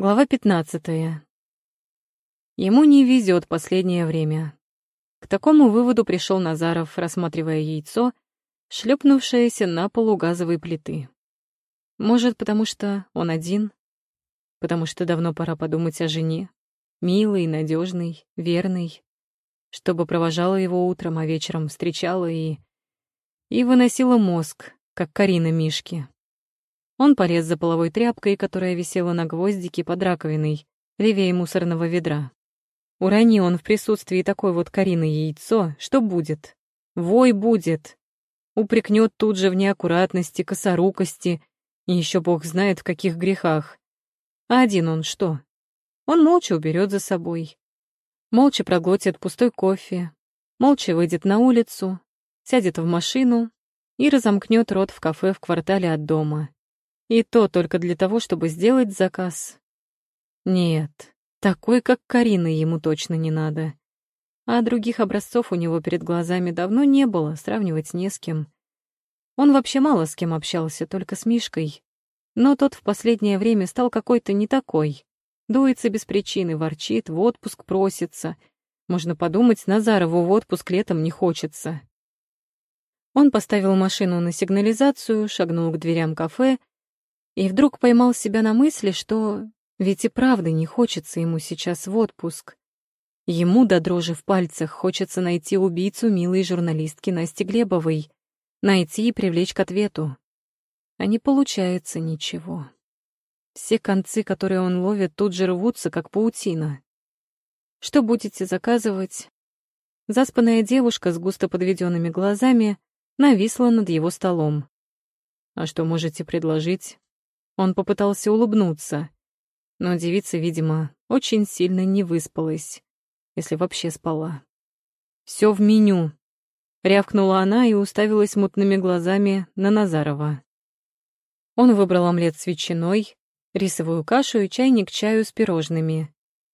Глава 15. Ему не везет последнее время. К такому выводу пришел Назаров, рассматривая яйцо, шлепнувшееся на полу газовой плиты. Может, потому что он один? Потому что давно пора подумать о жене. Милой, надежной, верной. Чтобы провожала его утром, а вечером встречала и... И выносила мозг, как Карина Мишки. Он полез за половой тряпкой, которая висела на гвоздике под раковиной, левее мусорного ведра. Урони он в присутствии такой вот Карины яйцо, что будет? Вой будет. Упрекнет тут же в неаккуратности, косорукости и еще бог знает в каких грехах. А один он что? Он молча уберет за собой. Молча проглотит пустой кофе, молча выйдет на улицу, сядет в машину и разомкнет рот в кафе в квартале от дома. И то только для того, чтобы сделать заказ. Нет, такой, как Карина, ему точно не надо. А других образцов у него перед глазами давно не было, сравнивать не с кем. Он вообще мало с кем общался, только с Мишкой. Но тот в последнее время стал какой-то не такой. Дуется без причины, ворчит, в отпуск просится. Можно подумать, Назарову в отпуск летом не хочется. Он поставил машину на сигнализацию, шагнул к дверям кафе и вдруг поймал себя на мысли, что ведь и правда не хочется ему сейчас в отпуск. Ему до дрожи в пальцах хочется найти убийцу милой журналистки Насти Глебовой, найти и привлечь к ответу. А не получается ничего. Все концы, которые он ловит, тут же рвутся, как паутина. Что будете заказывать? Заспанная девушка с густо подведенными глазами нависла над его столом. А что можете предложить? Он попытался улыбнуться, но девица, видимо, очень сильно не выспалась, если вообще спала. Все в меню», — рявкнула она и уставилась мутными глазами на Назарова. Он выбрал омлет с ветчиной, рисовую кашу и чайник чаю с пирожными.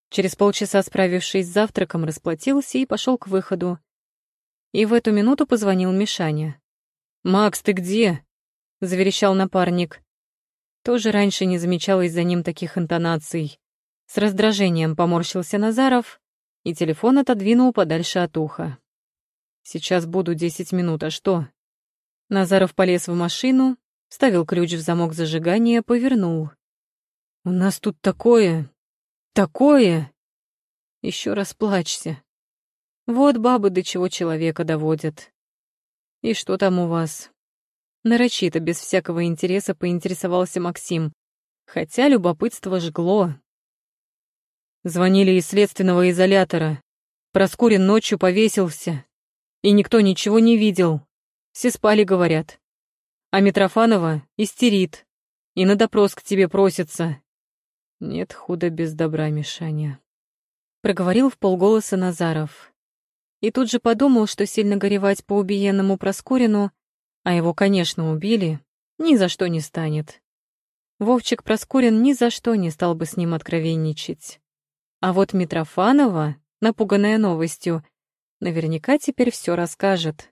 Через полчаса, справившись с завтраком, расплатился и пошел к выходу. И в эту минуту позвонил Мишаня. «Макс, ты где?» — заверещал напарник. Тоже раньше не замечалось за ним таких интонаций. С раздражением поморщился Назаров и телефон отодвинул подальше от уха. «Сейчас буду десять минут, а что?» Назаров полез в машину, вставил ключ в замок зажигания, повернул. «У нас тут такое... такое...» Еще раз плачься. Вот бабы до чего человека доводят. И что там у вас? Нарочито, без всякого интереса, поинтересовался Максим, хотя любопытство жгло. Звонили из следственного изолятора. Проскурин ночью повесился, и никто ничего не видел. Все спали, говорят. А Митрофанова истерит, и на допрос к тебе просится. Нет худа без добра, Мишаня. Проговорил в полголоса Назаров. И тут же подумал, что сильно горевать по убиенному Проскурину а его, конечно, убили, ни за что не станет. Вовчик Проскурин ни за что не стал бы с ним откровенничать. А вот Митрофанова, напуганная новостью, наверняка теперь все расскажет.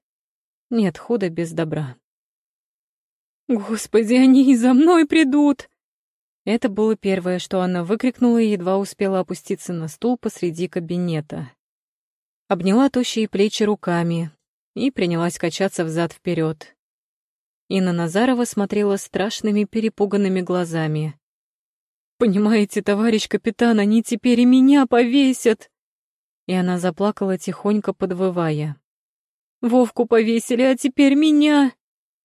Нет худа без добра. «Господи, они и за мной придут!» Это было первое, что она выкрикнула и едва успела опуститься на стул посреди кабинета. Обняла тощие плечи руками и принялась качаться взад и на Назарова смотрела страшными перепуганными глазами. «Понимаете, товарищ капитан, они теперь и меня повесят!» И она заплакала тихонько, подвывая. «Вовку повесили, а теперь меня!»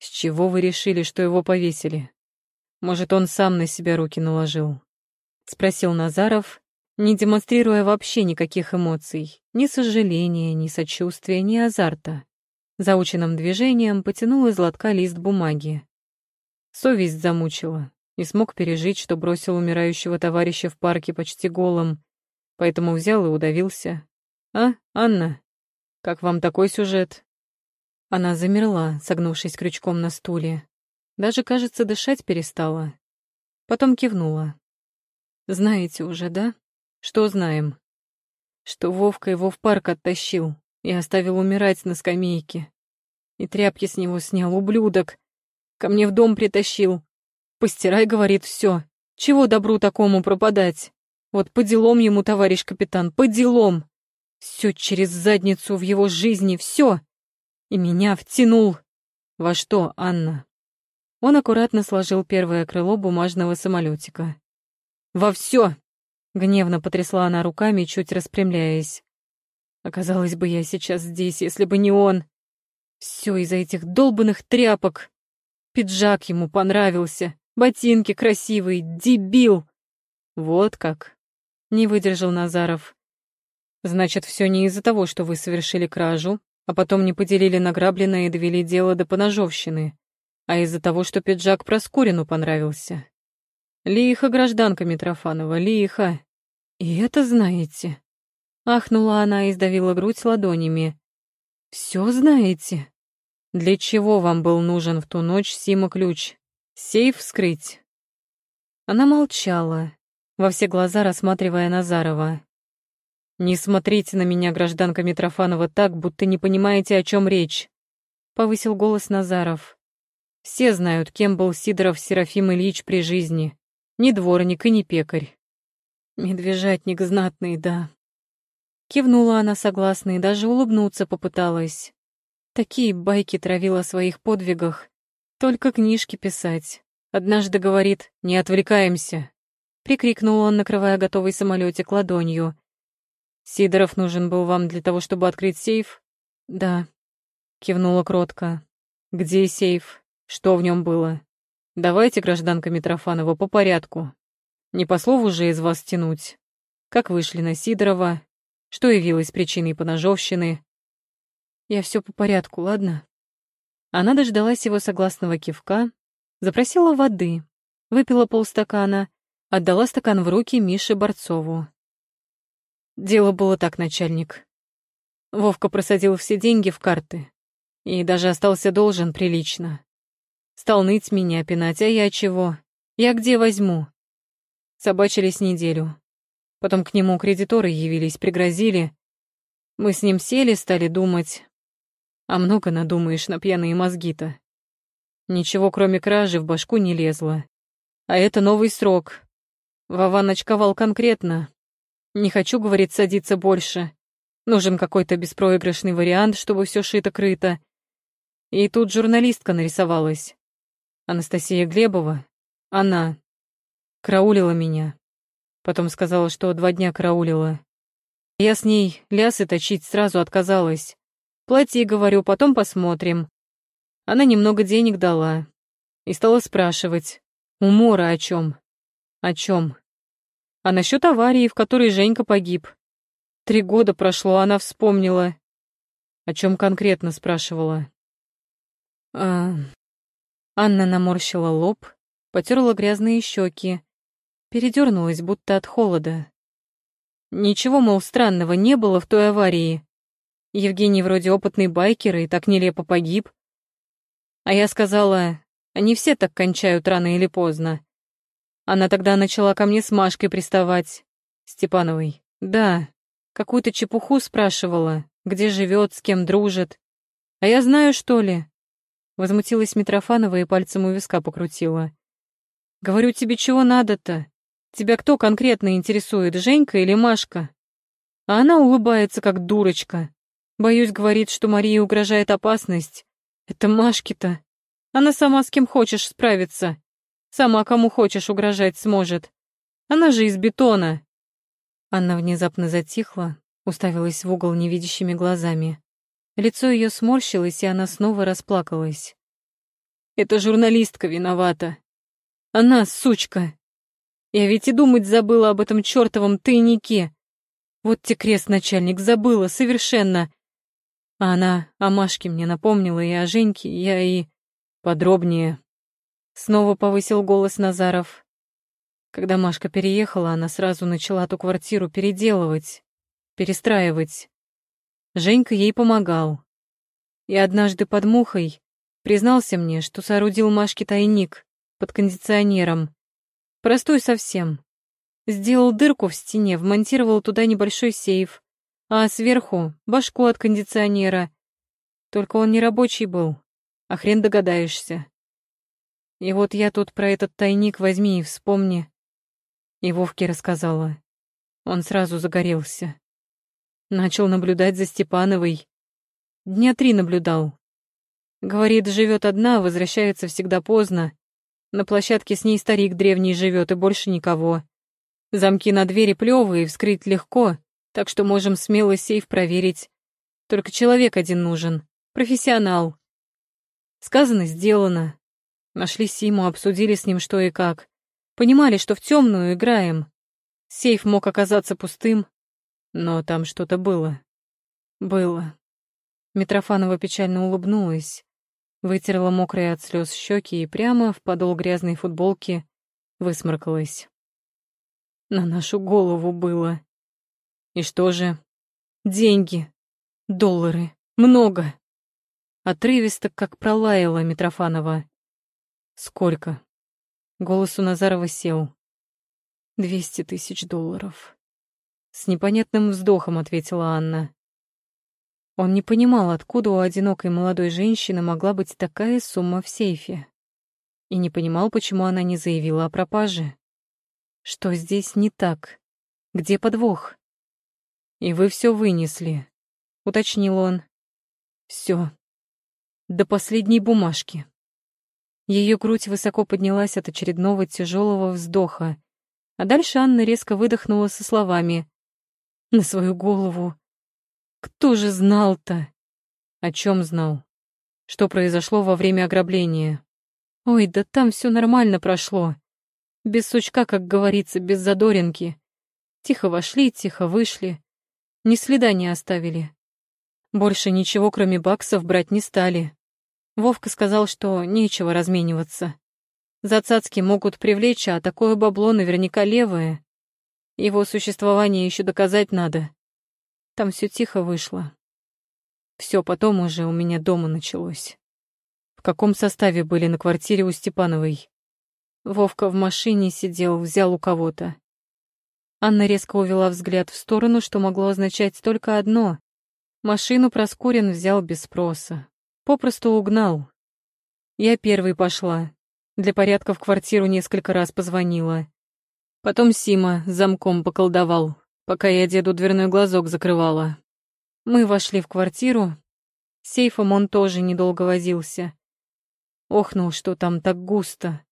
«С чего вы решили, что его повесили? Может, он сам на себя руки наложил?» — спросил Назаров, не демонстрируя вообще никаких эмоций, ни сожаления, ни сочувствия, ни азарта. Заученным движением потянул из лотка лист бумаги. Совесть замучила. Не смог пережить, что бросил умирающего товарища в парке почти голым, поэтому взял и удавился. «А, Анна, как вам такой сюжет?» Она замерла, согнувшись крючком на стуле. Даже, кажется, дышать перестала. Потом кивнула. «Знаете уже, да? Что знаем?» Что Вовка его в парк оттащил, и оставил умирать на скамейке. И тряпки с него снял, ублюдок. Ко мне в дом притащил. Постирай, говорит, все. Чего добру такому пропадать? Вот по делам ему, товарищ капитан, по делам. Все через задницу в его жизни, все. И меня втянул. Во что, Анна? Он аккуратно сложил первое крыло бумажного самолетика. Во все! Гневно потрясла она руками, чуть распрямляясь. Оказалось бы я сейчас здесь, если бы не он. Все из-за этих долбанных тряпок. Пиджак ему понравился, ботинки красивые, дебил. Вот как. Не выдержал Назаров. Значит, все не из-за того, что вы совершили кражу, а потом не поделили награбленное и довели дело до поножовщины, а из-за того, что пиджак Проскурину понравился. Лихо, гражданка Митрофанова, лихо. И это знаете. Ахнула она и сдавила грудь ладонями. Все знаете? Для чего вам был нужен в ту ночь Сима-ключ? Сейф вскрыть? Она молчала, во все глаза рассматривая Назарова. «Не смотрите на меня, гражданка Митрофанова, так, будто не понимаете, о чем речь», — повысил голос Назаров. «Все знают, кем был Сидоров Серафим Ильич при жизни. Ни дворник и ни пекарь. Медвежатник знатный, да». Кивнула она согласно и даже улыбнуться попыталась. Такие байки травила о своих подвигах. Только книжки писать. Однажды говорит «не отвлекаемся», прикрикнул он, накрывая готовый самолетик ладонью. «Сидоров нужен был вам для того, чтобы открыть сейф?» «Да», — кивнула кротко. «Где сейф? Что в нем было? Давайте, гражданка Митрофанова, по порядку. Не по слову же из вас тянуть. Как вышли на Сидорова? Что явилось причиной поножовщины?» «Я все по порядку, ладно?» Она дождалась его согласного кивка, запросила воды, выпила полстакана Отдала стакан в руки Мише Борцову. Дело было так, начальник. Вовка просадил все деньги в карты. И даже остался должен прилично. Стал ныть меня, пинать, а я чего? Я где возьму? Собачились неделю. Потом к нему кредиторы явились, пригрозили. Мы с ним сели, стали думать. А много надумаешь на пьяные мозги-то. Ничего, кроме кражи, в башку не лезло. А это новый срок, Вован очковал конкретно. Не хочу, говорит, садиться больше. Нужен какой-то беспроигрышный вариант, чтобы все шито-крыто. И тут журналистка нарисовалась. Анастасия Глебова. Она. Караулила меня. Потом сказала, что два дня караулила. Я с ней лясы точить сразу отказалась. Плати, говорю, потом посмотрим. Она немного денег дала. И стала спрашивать, у Мора о чем. О чем? А насчет аварии, в которой Женька погиб. Три года прошло, она вспомнила. О чем конкретно спрашивала? А... Анна наморщила лоб, потерла грязные щеки, передернулась, будто от холода. Ничего, мол, странного не было в той аварии. Евгений вроде опытный байкер и так нелепо погиб. А я сказала, они все так кончают рано или поздно. Она тогда начала ко мне с Машкой приставать. Степановой. Да, какую-то чепуху спрашивала, где живет, с кем дружит. А я знаю, что ли? Возмутилась Митрофанова и пальцем у виска покрутила. Говорю, тебе чего надо-то? Тебя кто конкретно интересует, Женька или Машка? А она улыбается, как дурочка. Боюсь, говорит, что Марии угрожает опасность. Это Машки-то. Она сама с кем хочешь справится. Сама кому хочешь угрожать сможет. Она же из бетона. Анна внезапно затихла, уставилась в угол невидящими глазами. Лицо ее сморщилось, и она снова расплакалась. «Это журналистка виновата. Она, сучка. Я ведь и думать забыла об этом чертовом тайнике. Вот те крест, начальник, забыла, совершенно. А она о Машке мне напомнила, и о Женьке, я и... Подробнее, Снова повысил голос Назаров. Когда Машка переехала, она сразу начала ту квартиру переделывать, перестраивать. Женька ей помогал. И однажды под мухой признался мне, что соорудил Машке тайник под кондиционером. Простой совсем. Сделал дырку в стене, вмонтировал туда небольшой сейф, а сверху — башку от кондиционера. Только он не рабочий был, а хрен догадаешься. И вот я тут про этот тайник возьми и вспомни. И Вовке рассказала. Он сразу загорелся. Начал наблюдать за Степановой. Дня три наблюдал. Говорит, живет одна, возвращается всегда поздно. На площадке с ней старик древний живет и больше никого. Замки на двери плевые, вскрыть легко, так что можем смело сейф проверить. Только человек один нужен, профессионал. Сказано, сделано. Нашли Симу, обсудили с ним что и как. Понимали, что в темную играем. Сейф мог оказаться пустым, но там что-то было. Было. Митрофанова печально улыбнулась, вытерла мокрые от слез щеки и прямо в подол грязной футболки высморкалась. На нашу голову было. И что же? Деньги. Доллары. Много. Отрывисто, как пролаяла Митрофанова. Сколько? Голос у Назарова сел. Двести тысяч долларов. С непонятным вздохом ответила Анна. Он не понимал, откуда у одинокой молодой женщины могла быть такая сумма в сейфе. И не понимал, почему она не заявила о пропаже. Что здесь не так? Где подвох? И вы все вынесли, уточнил он. Все. До последней бумажки. Ее грудь высоко поднялась от очередного тяжелого вздоха, а дальше Анна резко выдохнула со словами «На свою голову! Кто же знал-то?» «О чем знал? Что произошло во время ограбления?» «Ой, да там все нормально прошло. Без сучка, как говорится, без задоринки. Тихо вошли, тихо вышли. Ни следа не оставили. Больше ничего, кроме баксов, брать не стали. Вовка сказал, что нечего размениваться. За цацки могут привлечь, а такое бабло наверняка левое. Его существование еще доказать надо. Там все тихо вышло. Все потом уже у меня дома началось. В каком составе были на квартире у Степановой? Вовка в машине сидел, взял у кого-то. Анна резко увела взгляд в сторону, что могло означать только одно. Машину Проскурин взял без спроса. Попросту угнал. Я первой пошла, для порядка в квартиру несколько раз позвонила. Потом Сима замком поколдовал, пока я деду дверной глазок закрывала. Мы вошли в квартиру. Сейфом он тоже недолго возился. Охнул, что там так густо.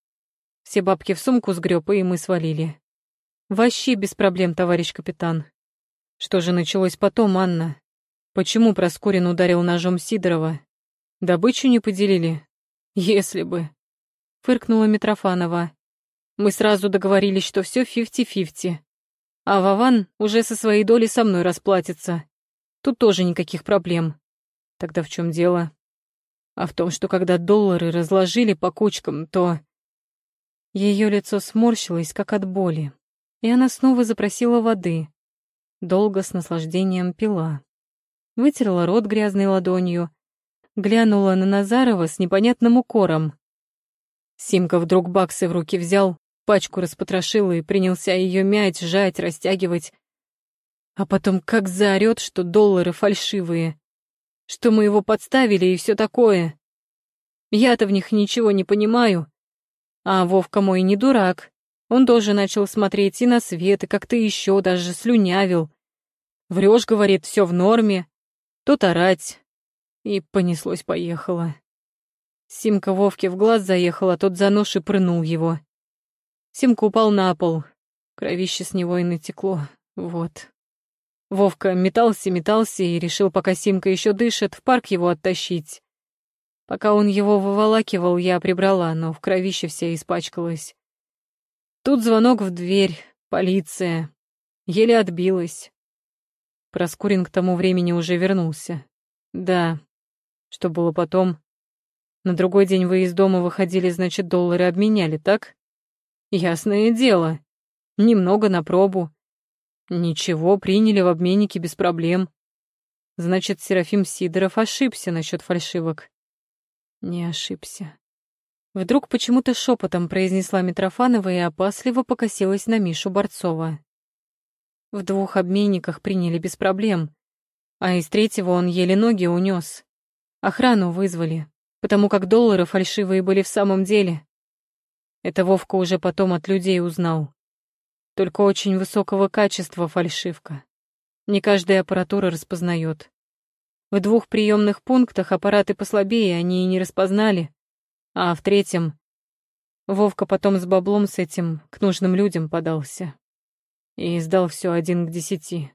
Все бабки в сумку сгреб, и мы свалили. Вообще без проблем, товарищ капитан. Что же началось потом, Анна? Почему Проскурин ударил ножом Сидорова? Добычу не поделили? Если бы фыркнула Митрофанова. Мы сразу договорились, что все фифти-фифти. А Вован уже со своей долей со мной расплатится. Тут тоже никаких проблем. Тогда в чем дело? А в том, что когда доллары разложили по кучкам, то... Ее лицо сморщилось, как от боли, и она снова запросила воды. Долго с наслаждением пила. Вытерла рот грязной ладонью, глянула на Назарова с непонятным укором. Симка вдруг баксы в руки взял, пачку распотрошил и принялся ее мять, жать, растягивать. А потом как заорет, что доллары фальшивые, что мы его подставили и все такое. Я-то в них ничего не понимаю. А Вовка мой не дурак. Он тоже начал смотреть и на свет, и как-то еще даже слюнявил. Врешь, говорит, все в норме. Тут орать. И понеслось-поехало. Симка Вовке в глаз заехала, тот за нож и прынул его. Симка упал на пол. Кровище с него и натекло. Вот. Вовка метался, метался и решил, пока Симка еще дышит, в парк его оттащить. Пока он его выволакивал, я прибрала, но в кровище вся испачкалась. Тут звонок в дверь, полиция. Еле отбилась. Проскурин к тому времени уже вернулся. Да. Что было потом? На другой день вы из дома выходили, значит, доллары обменяли, так? Ясное дело. Немного на пробу. Ничего, приняли в обменнике без проблем. Значит, Серафим Сидоров ошибся насчет фальшивок. Не ошибся. Вдруг почему-то шепотом произнесла Митрофанова и опасливо покосилась на Мишу Борцова. В двух обменниках приняли без проблем, а из третьего он еле ноги унес. Охрану вызвали потому как доллары фальшивые были в самом деле. Это Вовка уже потом от людей узнал. Только очень высокого качества фальшивка. Не каждая аппаратура распознает. В двух приемных пунктах аппараты послабее они и не распознали, а в третьем Вовка потом с баблом с этим к нужным людям подался. И сдал все один к десяти.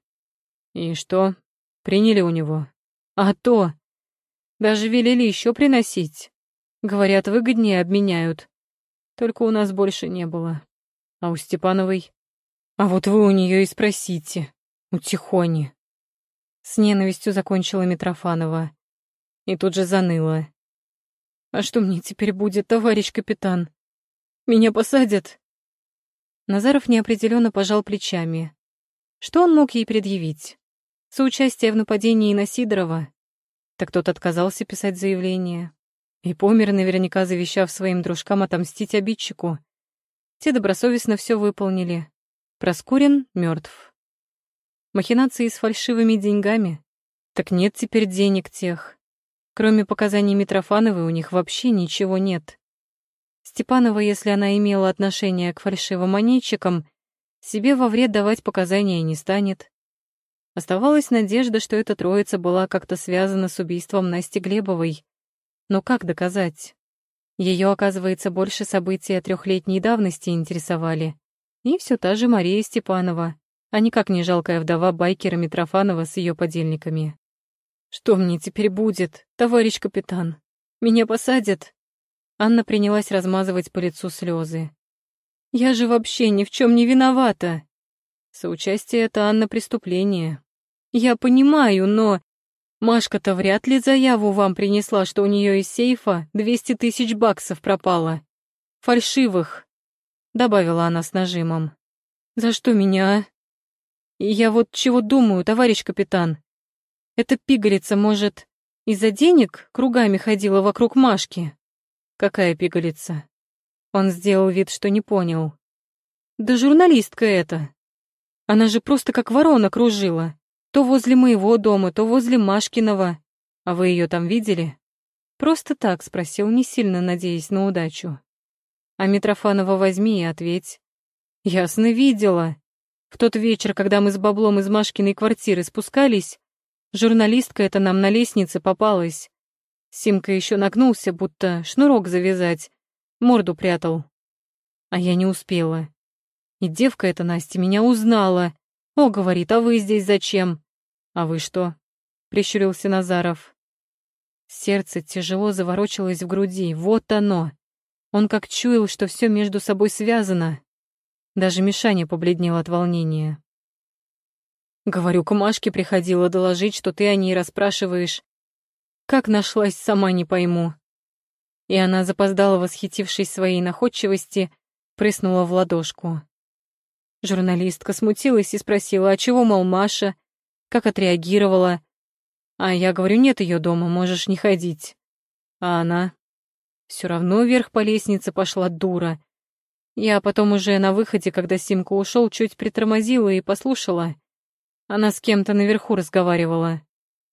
И что? Приняли у него? А то! Даже велели еще приносить. Говорят, выгоднее обменяют. Только у нас больше не было. А у Степановой? А вот вы у нее и спросите. У Тихони. С ненавистью закончила Митрофанова. И тут же заныла. А что мне теперь будет, товарищ капитан? Меня посадят. Назаров неопределенно пожал плечами. Что он мог ей предъявить? Соучастие в нападении на Сидорова? Так тот отказался писать заявление. И помер, наверняка завещав своим дружкам отомстить обидчику. Те добросовестно все выполнили. Проскурин мертв. Махинации с фальшивыми деньгами? Так нет теперь денег тех. Кроме показаний Митрофановой у них вообще ничего нет. Степанова, если она имела отношение к фальшивым монетчикам, себе во вред давать показания не станет. Оставалась надежда, что эта троица была как-то связана с убийством Насти Глебовой. Но как доказать? Ее, оказывается, больше события трехлетней давности интересовали. И все та же Мария Степанова, а никак не жалкая вдова байкера Митрофанова с ее подельниками. «Что мне теперь будет, товарищ капитан? Меня посадят?» Анна принялась размазывать по лицу слезы. «Я же вообще ни в чем не виновата!» Соучастие — это, Анна, преступление. Я понимаю, но... Машка-то вряд ли заяву вам принесла, что у нее из сейфа 200 тысяч баксов пропало. Фальшивых, — добавила она с нажимом. За что меня, И я вот чего думаю, товарищ капитан. Эта пигалица, может, из-за денег кругами ходила вокруг Машки? Какая пигалица? Он сделал вид, что не понял. Да журналистка эта. Она же просто как ворона кружила. То возле моего дома, то возле Машкиного. А вы ее там видели? Просто так спросил, не сильно надеясь на удачу. А Митрофанова возьми и ответь. Ясно видела. В тот вечер, когда мы с баблом из Машкиной квартиры спускались, журналистка эта нам на лестнице попалась. Симка еще нагнулся, будто шнурок завязать, морду прятал. А я не успела. И девка эта Настя меня узнала. О, говорит, а вы здесь зачем? А вы что? Прищурился Назаров. Сердце тяжело заворочилось в груди. Вот оно. Он как чуял, что все между собой связано. Даже Мишаня побледнел от волнения. Говорю, к Машке приходила доложить, что ты о ней расспрашиваешь. Как нашлась, сама не пойму. И она, запоздала, восхитившись своей находчивости, прыснула в ладошку. Журналистка смутилась и спросила, а чего, мол, Маша, как отреагировала. А я говорю, нет ее дома, можешь не ходить. А она все равно вверх по лестнице пошла дура. Я потом уже на выходе, когда Симка ушел, чуть притормозила и послушала. Она с кем-то наверху разговаривала.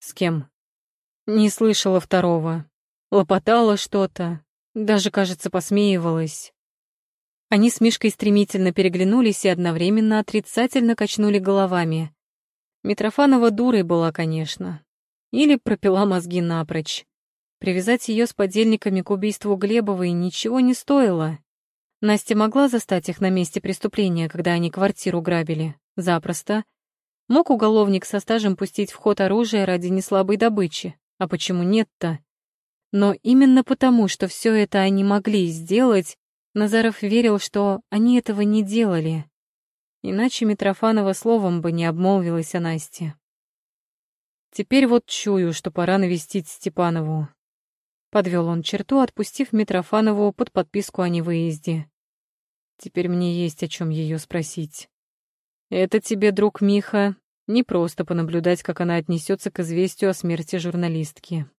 С кем? Не слышала второго. Лопотала что-то, даже, кажется, посмеивалась. Они с Мишкой стремительно переглянулись и одновременно отрицательно качнули головами. Митрофанова дурой была, конечно. Или пропила мозги напрочь. Привязать ее с подельниками к убийству Глебовой ничего не стоило. Настя могла застать их на месте преступления, когда они квартиру грабили. Запросто. Мог уголовник со стажем пустить в ход оружие ради неслабой добычи. А почему нет-то? Но именно потому, что все это они могли сделать, Назаров верил, что они этого не делали. Иначе Митрофанова словом бы не обмолвилась о Насте. Теперь вот чую, что пора навестить Степанову. Подвел он черту, отпустив Митрофанову под подписку о невыезде. Теперь мне есть о чем ее спросить. Это тебе, друг Миха, не просто понаблюдать, как она отнесется к известию о смерти журналистки.